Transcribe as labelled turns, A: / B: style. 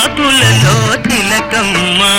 A: పాపులలో తిలకమ్మా.